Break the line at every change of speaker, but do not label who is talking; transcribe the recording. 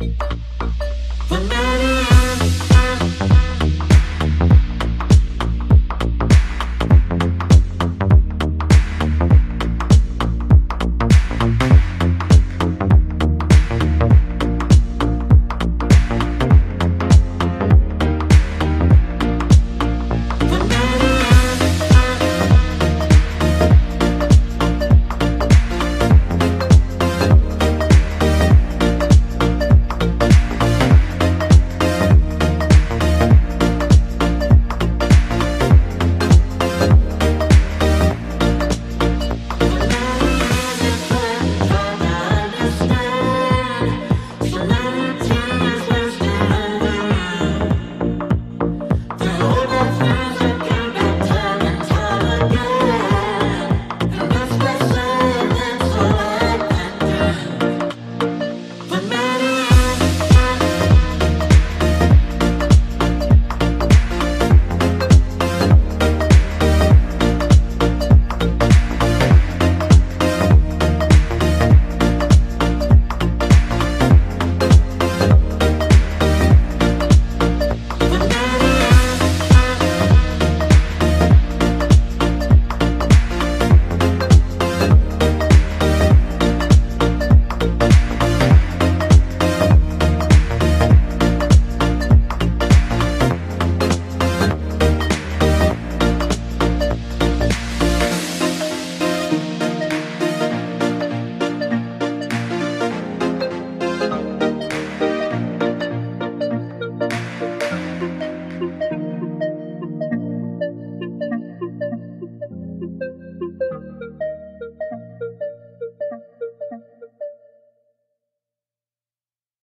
The matter